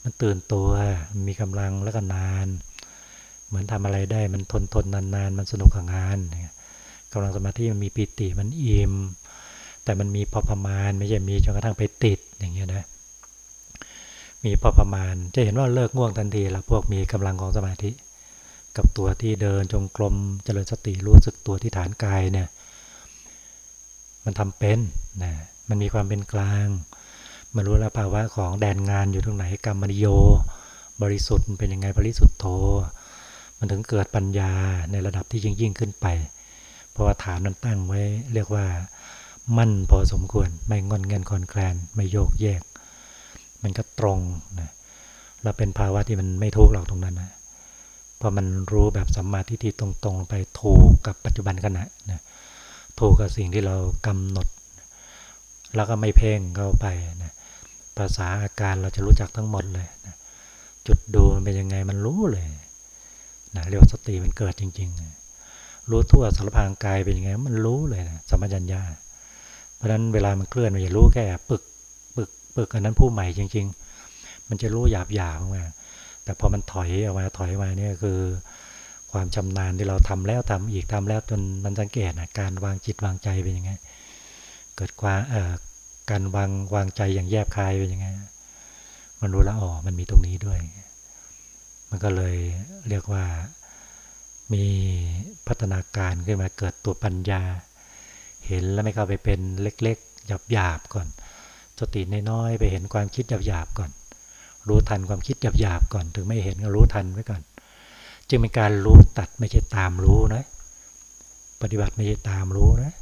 มันตื่นตัว มีกำลังแล้วก็นาน เหมือนทำอะไรได้มันทนทนนานๆ มันสนุกกับงานกำลังสมาธิมันมีปิติมันอิ่มแต่มันมีพอประมาณไม่ใช่มีจนกระทั่งไปติดอย่างเงี้ยนะ มีพอประมาณ จะเห็นว่าเลิกง่วงทันทีแล้วพวกมีกำลังของสมาธิ กับตัวที่เดินจงกรมเจริญสติรู้สึกตัวที่ฐานกายเนี่ยมันทำเป็นนะมันมีความเป็นกลางมันรู้แล้วภาวะของแดนงานอยู่ตรงไหนกรรมนิโย บริสุทธิ์เป็นยังไงบริสุทธิ์โทมันถึงเกิดปัญญาในระดับที่ยิ่งยิ่งขึ้นไป เพราะว่าฐานมันตั้งไว้เรียกว่า มั่นพอสมควรไม่งอนเงินคอนแคลนไม่โยกแยก มันก็ตรงนะเราเป็นภาวะที่มันไม่ทุกข์หรอกตรงนั้นนะพอมันรู้แบบสัมมาทิฏฐิตรงๆ ไปถูกกับปัจจุบันขณะนะถูกกับสิ่งที่เรากำหนด แล้วก็ไม่เพ่งเข้าไปนะภาษาอาการเราจะรู้จักทั้งหมดเลยนะจุดดูมันเป็นยังไงมันรู้เลยนะเรียกสติมันเกิดจริง ๆ รู้ทั่วสารพางกายเป็นยังไงมันรู้เลยนะสมัญญาเพราะฉะนั้นเวลามันเคลื่อนมันจะรู้แค่ปึก ปึกปึกอันนั้นผู้ใหม่จริง ๆ มันจะรู้หยาบหยาบมาแต่พอมันถอยออกมาถอยมาเนี่ยคือความชำนาญที่เราทำแล้วทำอีกทำแล้วจนมันสังเกตนะการวางจิตวางใจเป็นยังไง เกิดความเอ่อการวางวางใจอย่างแยบคายเป็นยังไง มันรู้ล้วอ๋อมันมีตรงนี้ด้วย มันก็เลยเรียกว่ามีพัฒนาการขึ้นมาเกิดตัวปัญญา เห็นแล้วไม่เข้าไปเป็นเล็กๆหยาบๆก่อน สติน้อยๆไปเห็นความคิดหยาบๆก่อน รู้ทันความคิดหยาบๆก่อน ถึงไม่เห็นก็รู้ทันไว้ก่อน จึงเป็นการรู้ตัดไม่ใช่ตามรู้นะ ปฏิบัติไม่ใช่ตามรู้นะ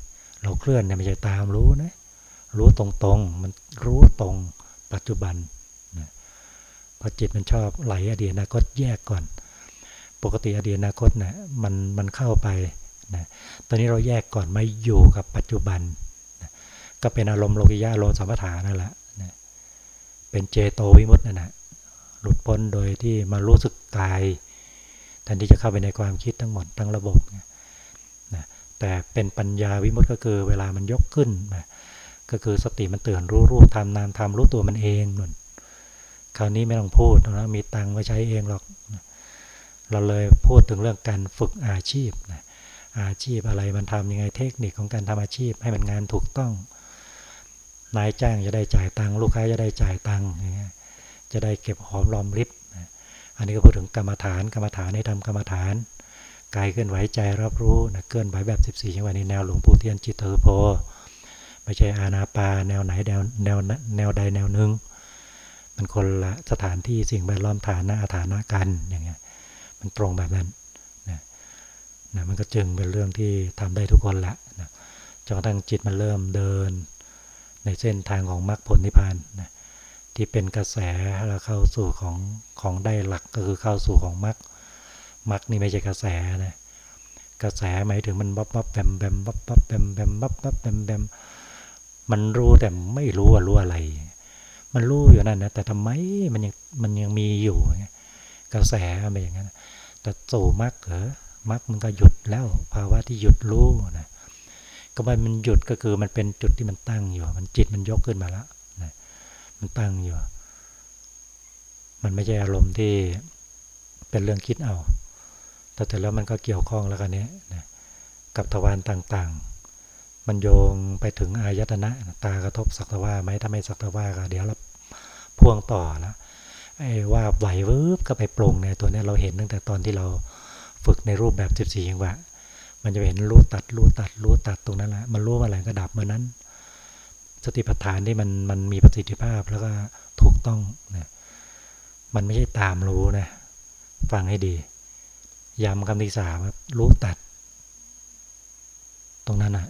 เราเคลื่อนเนี่ยไม่ใช่ตามรู้นะ รู้ตรงๆ มันรู้ตรงปัจจุบันนะพอจิตมันชอบไหลอดีตอนาคตแยกก่อน ปกติอดีตอนาคตนะมันมันเข้าไปนะตอนนี้เราแยกก่อนมาอยู่กับปัจจุบัน ก็เป็นอารมณ์โลกิยะโลสัมปทานนั่นแหละนะเป็นเจโตวิมุตต์นั่นแหละหลุดพ้นโดยที่มารู้สึกกายแทนที่จะเข้าไปในความคิดทั้งหมดทั้งระบบนะแต่เป็นปัญญาวิมุตต์ก็คือเวลามันยกขึ้นนะก็คือสติมันเตือนรู้รูปทำนามทำรู้ตัวมันเองนุ่นคราวนี้ไม่ต้องพูดนะมีตังค์ไว้ใช้เองหรอกเราเลยพูดถึงเรื่องการฝึกอาชีพนะอาชีพอะไรมันทำยังไงเทคนิคของการทำอาชีพให้มันงานถูกต้อง นายจ้างจะได้จ่ายตังค์ลูกค้าจะได้จ่ายตังค์จะได้เก็บหอมรอมริบอันนี้ก็พูดถึงกรรมฐานกรรมฐานให้ทำกรรมฐานกายเคลื่อนไหวใจรับรู้นะเคลื่อนไหวแบบ 14จังหวะนี้แนวหลวงปู่เทียนจิตเตอโพไม่ใช่อาณาปาแนวไหนแนวแนวแนวใดแนวหนึ่งมันคนละสถานที่สิ่งแวดล้อมฐานะฐานะกันอย่างเงี้ยมันตรงแบบนั้นนะนะมันก็จึงเป็นเรื่องที่ทำได้ทุกคนละนะจนกระทั่งจิตมันเริ่มเดิน ในเส้นทางของมรรคผลนิพพานนะที่เป็นกระแสแล้วเข้าสู่ของของได้หลักก็คือเข้าสู่ของมรรคมรรคนี่ไม่ใช่กระแสนะกระแสหมายถึงมันบับบับแบมแบมบับบับแบมแบมบับบับแบมแบมมันรู้แต่ไม่รู้ว่ารู้อะไร มันรู้อยู่นั่นนะแต่ทำไมมันยังมันยังมีอยู่ กระแสมันอย่างนั้นแต่สู่มรรคเหรอมรรคมันก็หยุดแล้วภาวะที่หยุดรู้นะ ก็มันมันหยุดก็คือมันเป็นจุดที่มันตั้งอยู่ มันจิตมันยกขึ้นมาแล้วนะมันตั้งอยู่ มันไม่ใช่อารมณ์ที่เป็นเรื่องคิดเอา แต่แต่แล้วมันก็เกี่ยวข้องแล้วกันนี้นะกับทวารต่างๆ มันโยงไปถึงอายตนะ ตากระทบสักตะว่าไหมถ้าไม่สักตะว่าก็เดี๋ยวเราพ่วงต่อแล้วไอ้ว่าไหววืบก็ไปปรุงในตัวนี้เราเห็นตั้งแต่ตอนที่เราฝึกในรูปแบบ 14จังวะ มันจะเห็นรู้ตัดรู้ตัดรู้ตัดตรงนั้นแหละมันรู้อะไรก็ดับเมื่อนั้น สติปัฏฐานที่มันมันมีประสิทธิภาพแล้วก็ถูกต้องนะมันไม่ใช่ตามรู้นะ ฟังให้ดีย้ำคำที่สามรู้ตัด ตรงนั้นนะ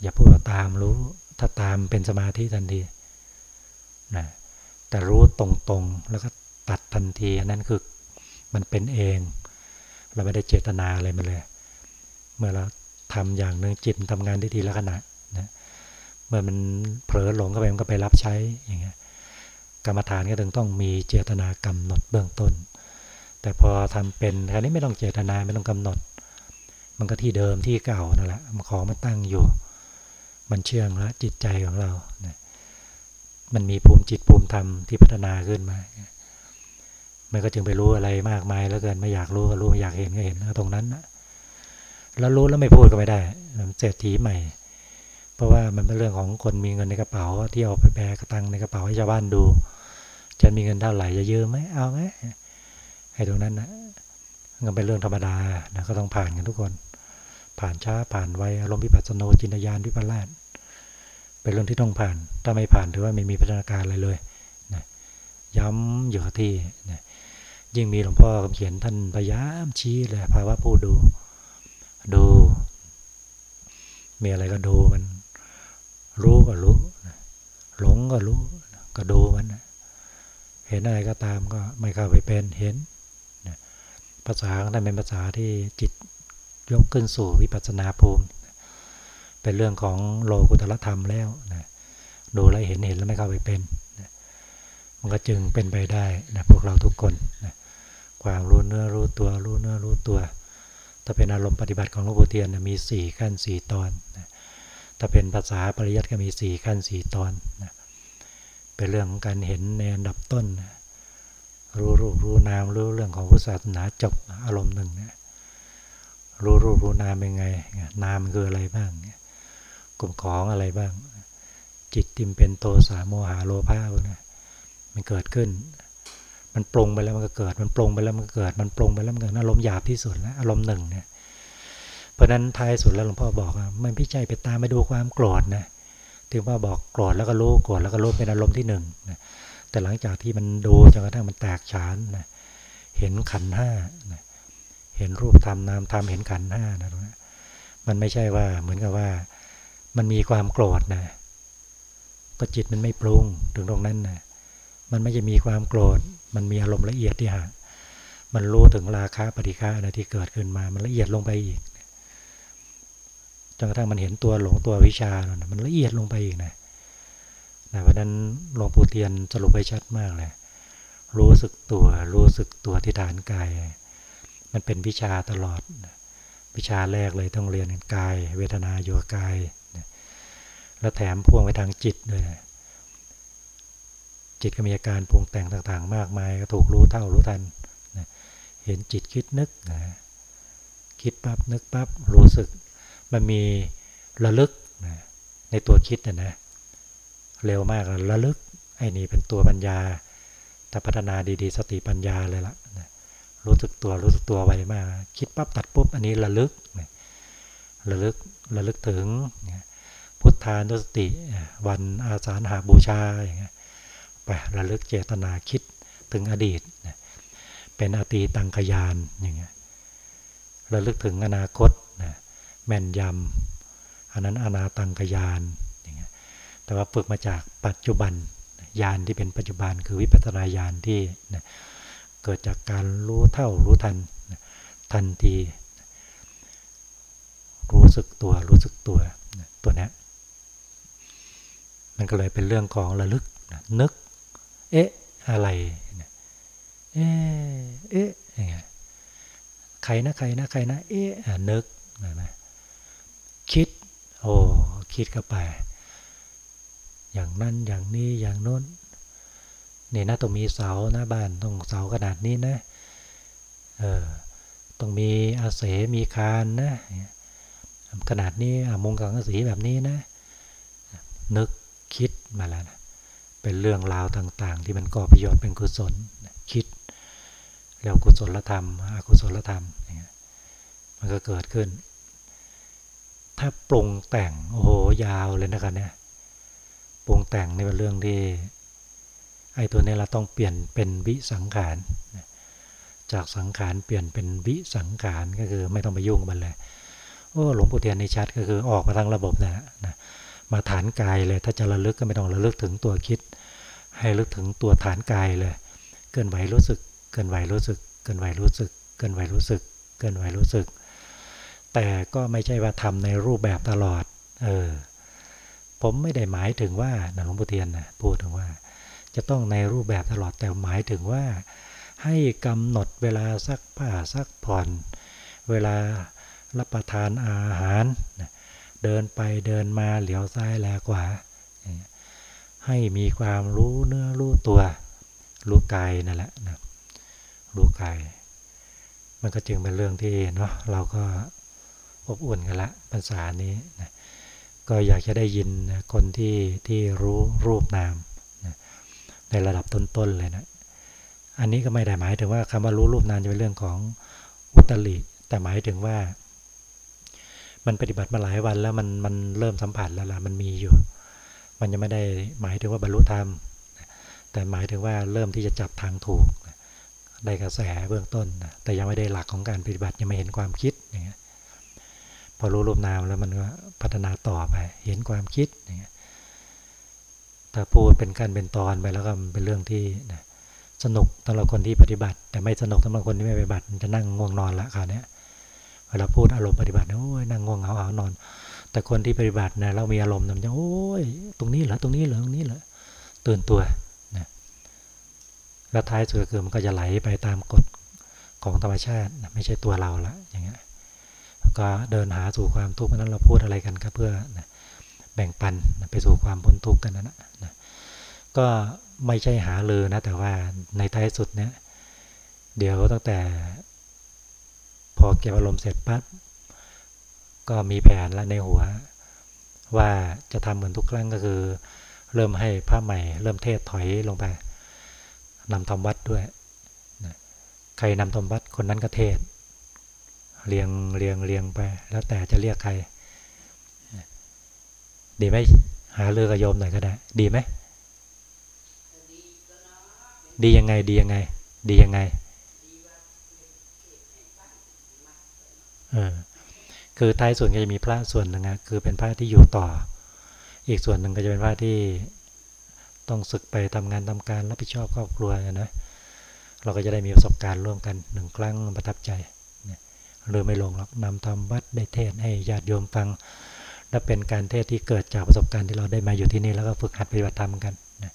อย่าพูดว่าตามรู้ ถ้าตามเป็นสมาธิทันทีนะแต่รู้ตรงๆ แล้วก็ตัดทันทีอันนั้นคือมันเป็นเอง เราไม่ได้เจตนาอะไรมาเลย เมื่อเราทำอย่างหนึ่งจิตทำงานได้ทีละขณะนะเมื่อมันเผลอหลงเข้าไปมันก็ไปรับใช้อย่างเงี้ยกรรมฐานก็ถึงต้องมีเจตนากำหนดเบื้องต้น แต่พอทำเป็นคราวนี้ไม่ต้องเจตนาไม่ต้องกำหนด มันก็ที่เดิมที่เก่านั่นแหละมันของมันตั้งอยู่ มันเชื่องแล้วจิตใจของเรานะมันมีภูมิจิตภูมิธรรมที่พัฒนาขึ้นมา มันก็จึงไปรู้อะไรมากมายแล้วเกินไม่อยากรู้ก็รู้ไม่อยากเห็นก็เห็นตรงนั้นนะ แล้วรู้แล้วไม่พูดก็ไม่ได้เศรษฐีใหม่ เพราะว่ามันเป็นเรื่องของคนมีเงินในกระเป๋า ที่เอาไปแบกกระตังในกระเป๋าให้ชาวบ้านดู จะมีเงินเท่าไหร่จะยืมไหมเอาไหมให้ตรงนั้นนะมันเป็นเรื่องธรรมดานะก็ต้องผ่านกันทุกคน ผ่านช้าผ่านไวอารมณ์พิปัสสโนจินตยานวิปลาสเป็นเรื่องที่ต้องผ่าน ถ้าไม่ผ่านถือว่าไม่มีพัฒนาการอะไรเลยนะย้ำอยู่ที่นะยิ่งมีหลวงพ่อเขียนท่านพยายามชี้เลยภาวะผู้ดู ดู มีอะไรก็ดูมัน รู้ก็รู้หลงก็รู้ ก็ดูมัน เห็นอะไรก็ตามก็ไม่เข้าไปเป็นเห็นภาษาของท่านเป็นภาษาที่จิตยกขึ้นสู่วิปัสสนาภูมิ เป็นเรื่องของโลกุตรธรรมแล้วนะดูแลเห็นเห็นแล้วไม่เข้าไปเป็นนะมันก็จึงเป็นไปได้นะพวกเราทุกคนนะความรู้เนื้อรู้ตัวรู้เนื้อรู้ตัว ถ้าเป็นอารมณ์ปฏิบัติของหลวงปู่เทียนมีสี่ขั้นสี่ตอนนะถ้าเป็นภาษาปริยัติก็มีสี่ขั้นสี่ตอนนะเป็นเรื่องของการเห็นในอันดับต้นนะรู้รูปรู้นามรู้เรื่องของพุทธศาสนาจบอารมณ์หนึ่งนะรู้รูปรู้นามเป็นไง นามคืออะไรบ้างกลุ่มของอะไรบ้าง จิตติมเป็นโตสาโมหาโลภะนี้มันเกิดขึ้น มันปรุงไปแล้วมันก็เกิด มันปรุงไปแล้วมันก็เกิด มันปรุงไปแล้วมันเกิดอารมณ์หยาบที่สุดแล้วอารมณ์หนึ่งเนี่ย เพราะนั้นท้ายสุดแล้วหลวงพ่อบอกมันพี่ใจไปตามไปดูความโกรธนะถึงว่าบอกโกรธแล้วก็รู้โกรธแล้วก็รู้เป็นอารมณ์ที่หนึ่งนะแต่หลังจากที่มันดูจนกระทั่งมันแตกฉานนะเห็นขันห้านะเห็นรูปธรรมนามธรรมเห็นขันห้านะตรงนี้มันไม่ใช่ว่าเหมือนกับว่ามันมีความโกรธนะก็จิตมันไม่ปรุงถึงตรงนั้นนะ มันไม่จะมีความโกรธ มันมีอารมณ์ละเอียดที่หามันรู้ถึงราคาปฏิฆานะไรที่เกิดขึ้นมา มันละเอียดลงไปอีกจนกระทั่งมันเห็นตัวหลงตัววิชานะมันละเอียดลงไปอีกนะนะเพราะนั้นหลวงปู่เทียนสรุปไว้ชัดมากเลย รู้สึกตัว รู้สึกตัวที่ฐานกาย มันเป็นวิชาตลอด วิชาแรกเลยต้องเรียนกาย เวทนาโยกาย แล้วแถมพ่วงไปทางจิตด้วยนะ จิตก็มีอาการปรุงแต่งต่างๆ มากมายก็ถูกรู้เท่ารู้ทันนะเห็นจิตคิดนึกนะคิดปั๊บนึกปั๊บรู้สึก มันมีระลึกนะในตัวคิดนะนะเร็วมากระลึกไอ้นี่เป็นตัวปัญญาถ้าพัฒนาดีๆ สติปัญญาเลยละะรู้สึกตัวรู้สึกตัวไวมาก คิดปั๊บตัดปุ๊บอันนี้ระลึกระลึกระลึกถึง พุทธานุสติวันอาสาฬหาบูชาอย่างเงี้ย ไประลึกเจตนาคิดถึงอดีต เป็นอตีตังขยานอย่างเงี้ยระลึกถึงอนาคตแม่นยำอันนั้นอนาตังขยานอย่างเงี้ยแต่ว่าฝึกมาจากปัจจุบันญาณที่เป็นปัจจุบันคือวิปัสสนาญาณที่เกิดจากการรู้เท่ารู้ทันทันที รู้สึกตัวรู้สึกตัวตัวนี้มันก็เลยเป็นเรื่องของระลึกนึก เอ๊ะ อะไรเอ๊ะเอ๊ะยังไงใครนะใครนะใครนะ เอ๊ะนึกนะคิด โอ้คิดเข้าไป อย่างนั้นอย่างนี้อย่างโน้นนี่นะต้องมีเสาหน้าบ้านต้องเสาขนาดนี้นะเออต้องมีอาเสมีคานนะขนาดนี้มุงกังสีแบบนี้นะ นึกคิดมาแล้วนะ เป็นเรื่องราวต่างๆ ที่มันก่อประโยชน์เป็นกุศลคิดแล้วกุศลธรรมอกุศลธรรมมันก็เกิดขึ้น ถ้าปรุงแต่งโอ้โหยาวเลยนะครับเนี่ยปรุงแต่งในเรื่องที่ไอ้ตัวนี้เราต้องเปลี่ยนเป็นวิสังขารจากสังขารเปลี่ยนเป็นวิสังขารก็คือไม่ต้องไปยุ่งมันเลยโอ้หลวงปู่เทียนในชัดก็คือออกมาทั้งระบบนะนะ มาฐานกายเลย ถ้าจะระลึกก็ไม่ต้องระลึกถึงตัวคิด ให้ลึกถึงตัวฐานกายเลย เกินไหวรู้สึก เกินไหวรู้สึก เกินไหวรู้สึก เกินไหวรู้สึก เกินไหวรู้สึก แต่ก็ไม่ใช่ว่าทำในรูปแบบตลอด เออ ผมไม่ได้หมายถึงว่าหลวงพ่อเทียนนะพูดถึงว่า จะต้องในรูปแบบตลอด แต่หมายถึงว่า ให้กำหนดเวลาซักผ้าซักผ่อน เวลารับประทานอาหาร เดินไปเดินมาเหลียวซ้ายแลขวาให้มีความรู้เนื้อรู้ตัว รู้กายนั่นแหละนะรู้กาย มันก็จึงเป็นเรื่องที่เนาะเราก็อบอุ่นกันละภาษานี้นะก็อยากจะได้ยินคนที่ที่รู้รูปนามนะในระดับต้นๆเลยนะอันนี้ก็ไม่ได้หมายถึงว่าคำว่ารู้รูปนามจะเป็นเรื่องของอุตริแต่หมายถึงว่า มันปฏิบัติมาหลายวันแล้วมันมันเริ่มสัมผัสแล้วล่ะมันมีอยู่ มันยังไม่ได้หมายถึงว่าบรรลุธรรม แต่หมายถึงว่าเริ่มที่จะจับทางถูกได้กระแสเบื้องต้น แต่ยังไม่ได้หลักของการปฏิบัติยังไม่เห็นความคิดอย่างเงี้ยพอรู้รูปนามแล้วมันก็พัฒนาต่อไป เห็นความคิดอย่างเงี้ยถ้าพูดเป็นการเป็นตอนไปแล้วก็เป็นเรื่องที่สนุกสำหรับคนที่ปฏิบัติ แต่ไม่สนุกสำหรับคนที่ไม่ปฏิบัติมันจะนั่งง่วงนอนละคราวนี้ย เวลาพูดอารมณ์ปฏิบัติโอ้ยนั่งง่วงเหงาเอานอน แต่คนที่ปฏิบัตินะเรามีอารมณ์มันจะโอ้ยตรงนี้เหรอตรงนี้เหรอตรงนี้เหรอตื่นตัวนะแล้วท้ายสุดคือมันก็จะไหลไปตามกฎของธรรมชาติไม่ใช่ตัวเราละอย่างเงี้ยก็เดินหาสู่ความทุกข์นั้นเราพูดอะไรกันก็เพื่อนะแบ่งปันนะไปสู่ความพ้นทุกข์กันนะนะก็ไม่ใช่หาเลยนะแต่ว่าในท้ายสุดเนี่ยเดี๋ยวตั้งแต่ พอเก็บอารมณ์เสร็จปั๊บก็มีแผนแล้วในหัว ว่าจะทำเหมือนทุกครั้งก็คือ เริ่มให้พระใหม่ เริ่มเทศถอยลงไปนำธรรมวัดด้วยใครนำธรรมวัดคนนั้นก็เทศ เรียงเรียงเรียงไป แล้วแต่จะเรียกใคร ดีไหมหาเรือกระโยมหน่อยก็ได้ ดีไหม ดียังไง ดียังไง ดียังไงเออ คือท้ายส่วนก็จะมีพระส่วนหนึ่งนะคือเป็นพระที่อยู่ต่อ อีกส่วนหนึ่งก็จะเป็นพระที่ต้องศึกไปทำงานทำการรับผิดชอบครอบครัวนะเราก็จะได้มีประสบการณ์ร่วมกันหนึ่งครั้งประทับใจหรือไม่ลงหรอกนำทำวัดได้เทศให้ญาติโยมฟังและเป็นการเทศที่เกิดจากประสบการณ์ที่เราได้มาอยู่ที่นี่แล้วก็ฝึกหัดปฏิบัติธรรมกันนะ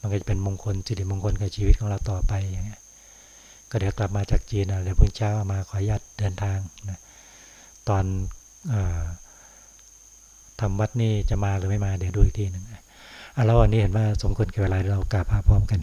มันก็จะเป็นมงคลสิริมงคลกับชีวิตของเราต่อไปอย่างเงี้ย ก็เดี๋ยวกลับมาจากจีนเดี๋ยวพุ่งเช้ามาขออนุญาตเดินทางนะตอนอทำวัดนี่จะมาหรือไม่มาเดี๋ยวดูอีกทีหนึ่งอะแล้ววันนี้เห็นว่าสมควรเกี่ยวกับอะไรเรากราบพาพร้อมกัน